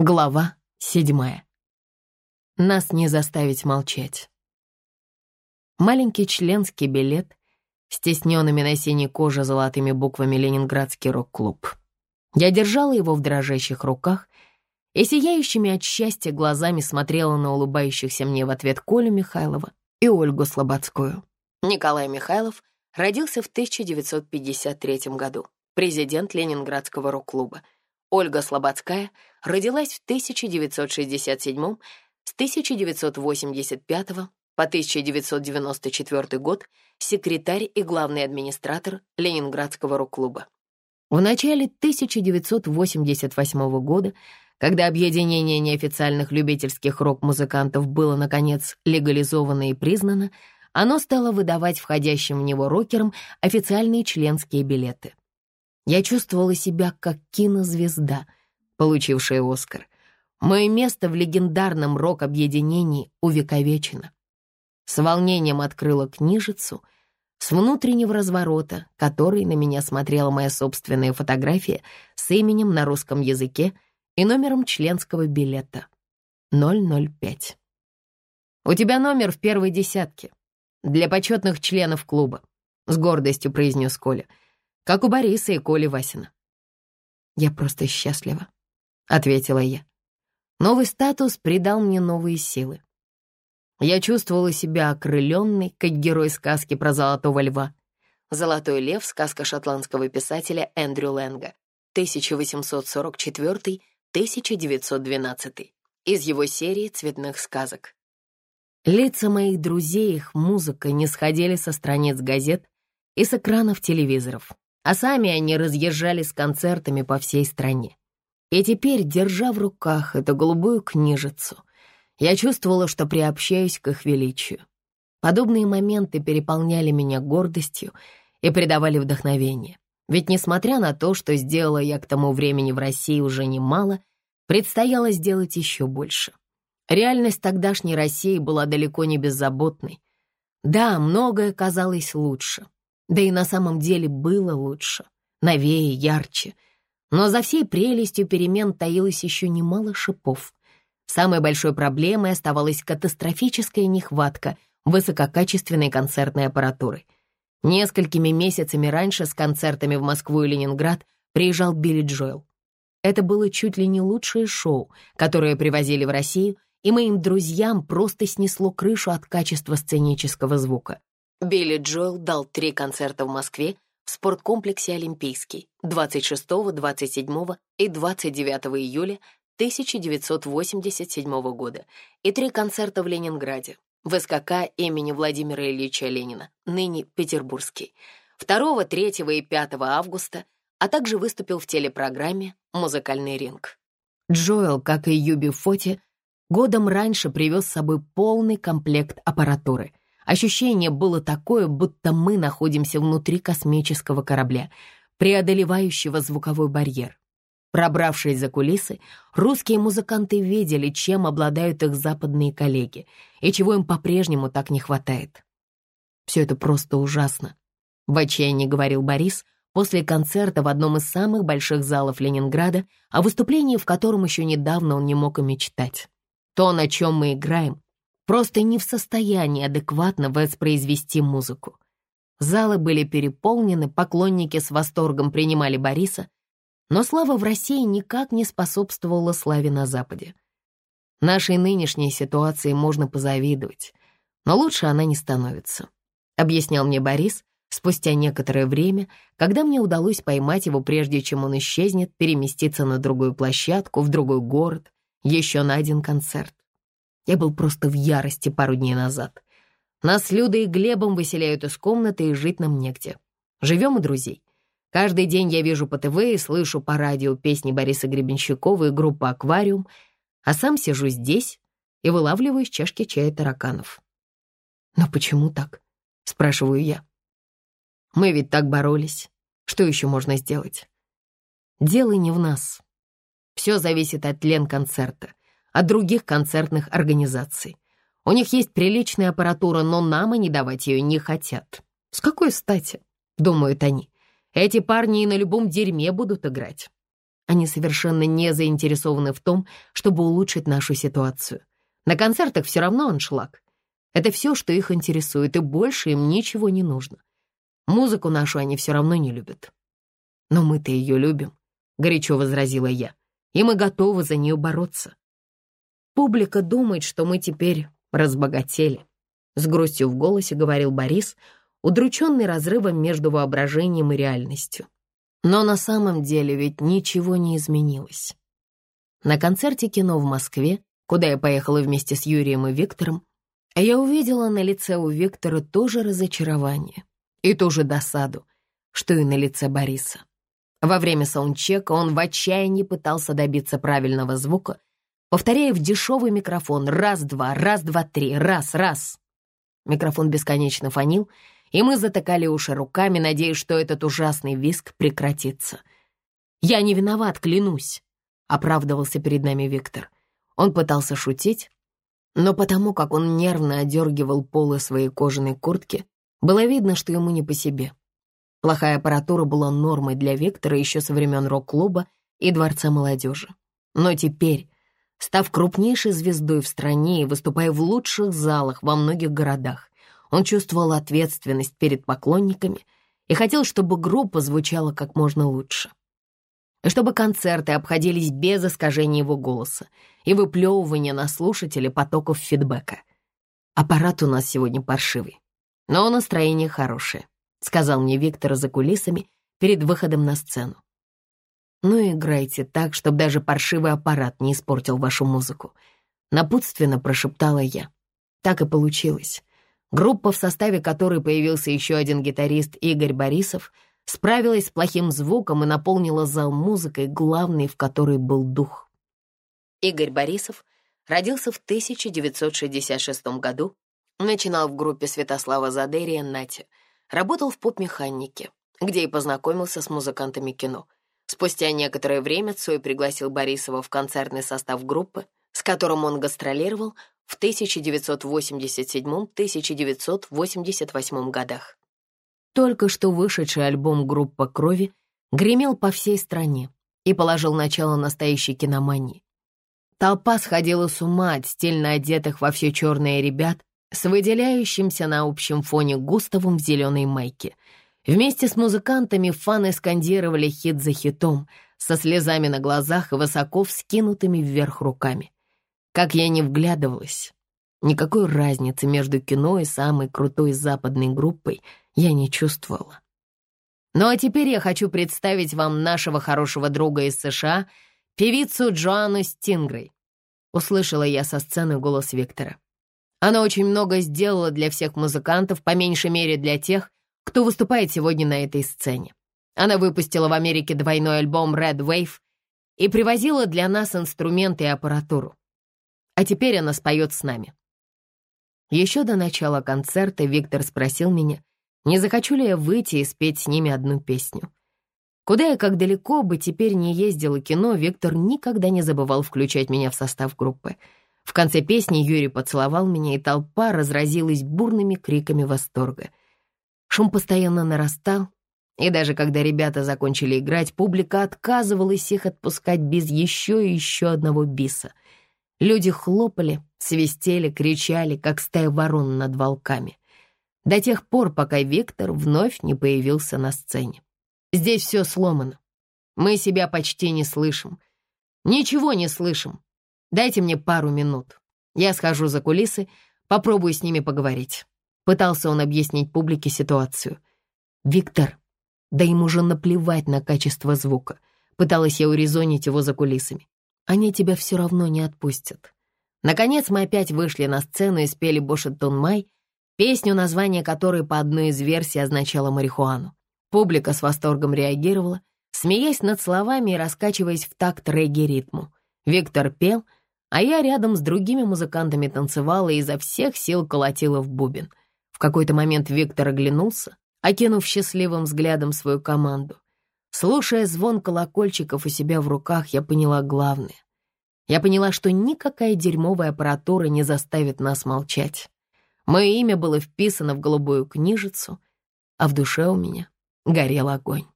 Глава седьмая. Нас не заставить молчать. Маленький членский билет с тесненными на синей коже золотыми буквами «Ленинградский рок-клуб». Я держала его в дрожащих руках и сияющими от счастья глазами смотрела на улыбающихся мне в ответ Колю Михайлова и Ольгу Слободскую. Николай Михайлов родился в 1953 году, президент Ленинградского рок-клуба — Ольга Слободская родилась в 1967 с 1985 по 1994 год секретарь и главный администратор Ленинградского рок-клуба. В начале 1988 года, когда объединение неофициальных любительских рок-музыкантов было, наконец, легализовано и признано, оно стало выдавать входящим в него рокерам официальные членские билеты — я чувствовала себя как кинозвезда, получившая Оскар. Мое место в легендарном рок-объединении увековечено. С волнением открыла книжицу с внутреннего разворота, который на меня смотрела моя собственная фотография с именем на русском языке и номером членского билета 005. «У тебя номер в первой десятке для почетных членов клуба», — с гордостью произнес Коля — как у Бориса и Коли Васина. «Я просто счастлива», — ответила я. Новый статус придал мне новые силы. Я чувствовала себя окрыленной, как герой сказки про золотого льва. «Золотой лев» — сказка шотландского писателя Эндрю Лэнга, 1844-1912, из его серии цветных сказок. Лица моих друзей, их музыка не сходили со страниц газет и с экранов телевизоров а сами они разъезжали с концертами по всей стране. И теперь, держа в руках эту голубую книжицу, я чувствовала, что приобщаюсь к их величию. Подобные моменты переполняли меня гордостью и придавали вдохновение. Ведь несмотря на то, что сделала я к тому времени в России уже немало, предстояло сделать еще больше. Реальность тогдашней России была далеко не беззаботной. Да, многое казалось лучше, да и на самом деле было лучше, новее, ярче. Но за всей прелестью перемен таилось еще немало шипов. Самой большой проблемой оставалась катастрофическая нехватка высококачественной концертной аппаратуры. Несколькими месяцами раньше с концертами в Москву и Ленинград приезжал Билли Джоэл. Это было чуть ли не лучшее шоу, которое привозили в Россию, и моим друзьям просто снесло крышу от качества сценического звука. Билли Джоэл дал три концерта в Москве в спорткомплексе «Олимпийский» 26, 27 и 29 июля 1987 года и три концерта в Ленинграде в СКК имени Владимира Ильича Ленина, ныне Петербургский, 2, 3 и 5 августа, а также выступил в телепрограмме «Музыкальный ринг». Джоэл, как и Юби Фоти, годом раньше привез с собой полный комплект аппаратуры — Ощущение было такое, будто мы находимся внутри космического корабля, преодолевающего звуковой барьер. Пробравшись за кулисы, русские музыканты видели, чем обладают их западные коллеги и чего им по-прежнему так не хватает. «Все это просто ужасно», — в отчаянии говорил Борис после концерта в одном из самых больших залов Ленинграда, о выступлении в котором еще недавно он не мог и мечтать. То, на чем мы играем, просто не в состоянии адекватно воспроизвести музыку. Залы были переполнены, поклонники с восторгом принимали Бориса, но слава в России никак не способствовала славе на Западе. Нашей нынешней ситуации можно позавидовать, но лучше она не становится, объяснял мне Борис спустя некоторое время, когда мне удалось поймать его, прежде чем он исчезнет, переместиться на другую площадку, в другой город, еще на один концерт. Я был просто в ярости пару дней назад. Нас с Людой и Глебом выселяют из комнаты, и жить нам негде. Живем у друзей. Каждый день я вижу по ТВ и слышу по радио песни Бориса Гребенщикова и группы «Аквариум», а сам сижу здесь и вылавливаю из чашки чая тараканов. «Но почему так?» — спрашиваю я. «Мы ведь так боролись. Что еще можно сделать?» «Дело не в нас. Все зависит от лен концерта от других концертных организаций. У них есть приличная аппаратура, но нам они давать ее не хотят. С какой стати, думают они. Эти парни и на любом дерьме будут играть. Они совершенно не заинтересованы в том, чтобы улучшить нашу ситуацию. На концертах все равно аншлаг. Это все, что их интересует, и больше им ничего не нужно. Музыку нашу они все равно не любят. Но мы-то ее любим, — горячо возразила я, — и мы готовы за нее бороться. Публика думает, что мы теперь разбогатели. С грустью в голосе говорил Борис, удрученный разрывом между воображением и реальностью. Но на самом деле ведь ничего не изменилось. На концерте кино в Москве, куда я поехала вместе с Юрием и Виктором, я увидела на лице у Виктора тоже разочарование и тоже досаду, что и на лице Бориса. Во время саундчека он в отчаянии пытался добиться правильного звука, повторяя в дешевый микрофон «раз-два, раз-два-три, раз-раз». Микрофон бесконечно фонил, и мы затыкали уши руками, надеясь, что этот ужасный виск прекратится. «Я не виноват, клянусь», — оправдывался перед нами Виктор. Он пытался шутить, но потому как он нервно одергивал полы своей кожаной куртки, было видно, что ему не по себе. Плохая аппаратура была нормой для Виктора еще со времен рок-клуба и Дворца молодежи. Но теперь, став крупнейшей звездой в стране и выступая в лучших залах во многих городах, он чувствовал ответственность перед поклонниками и хотел, чтобы группа звучала как можно лучше. И чтобы концерты обходились без искажения его голоса и выплевывания на слушателя потоков фидбэка. Аппарат у нас сегодня паршивый, но настроение хорошее, сказал мне Виктор за кулисами перед выходом на сцену. Ну играйте так, чтобы даже паршивый аппарат не испортил вашу музыку. Напутственно прошептала я. Так и получилось. Группа, в составе которой появился еще один гитарист Игорь Борисов, справилась с плохим звуком и наполнила зал музыкой, главной в которой был дух. Игорь Борисов родился в 1966 году, начинал в группе Святослава Задерия «Натя», работал в поп-механике, где и познакомился с музыкантами кино. Спустя некоторое время Цой пригласил Борисова в концертный состав группы, с которым он гастролировал в 1987-1988 годах. Только что вышедший альбом «Группа крови» гремел по всей стране и положил начало настоящей киномании. Толпа сходила с ума от стильно одетых во все черное ребят с выделяющимся на общем фоне Густавом в зеленой майке. Вместе с музыкантами фаны скандировали хит за хитом, со слезами на глазах и высоко вскинутыми вверх руками. Как я не вглядывалась, никакой разницы между кино и самой крутой западной группой я не чувствовала. Ну а теперь я хочу представить вам нашего хорошего друга из США, певицу Джоанну Стингрей. Услышала я со сцены голос Виктора. Она очень много сделала для всех музыкантов, по меньшей мере для тех, кто выступает сегодня на этой сцене. Она выпустила в Америке двойной альбом Red Wave и привозила для нас инструменты и аппаратуру. А теперь она споет с нами. Еще до начала концерта Виктор спросил меня, не захочу ли я выйти и спеть с ними одну песню. Куда и как далеко бы теперь не ездила кино, Виктор никогда не забывал включать меня в состав группы. В конце песни Юрий поцеловал меня, и толпа разразилась бурными криками восторга. Шум постоянно нарастал, и даже когда ребята закончили играть, публика отказывалась их отпускать без еще и еще одного биса — Люди хлопали, свистели, кричали, как стая ворон над волками. До тех пор, пока Виктор вновь не появился на сцене. Здесь все сломано. Мы себя почти не слышим. Ничего не слышим. Дайте мне пару минут. Я схожу за кулисы, попробую с ними поговорить. Пытался он объяснить публике ситуацию. «Виктор, да им уже наплевать на качество звука». Пыталась я урезонить его за кулисами. Они тебя все равно не отпустят. Наконец мы опять вышли на сцену и спели «Бошеттон Май», песню, название которой по одной из версий означало марихуану. Публика с восторгом реагировала, смеясь над словами и раскачиваясь в такт регги-ритму. Виктор пел, а я рядом с другими музыкантами танцевала и изо всех сил колотила в бубен. В какой-то момент Виктор оглянулся, окинув счастливым взглядом свою команду. Слушая звон колокольчиков у себя в руках, я поняла главное. Я поняла, что никакая дерьмовая аппаратура не заставит нас молчать. Мое имя было вписано в голубую книжицу, а в душе у меня горел огонь.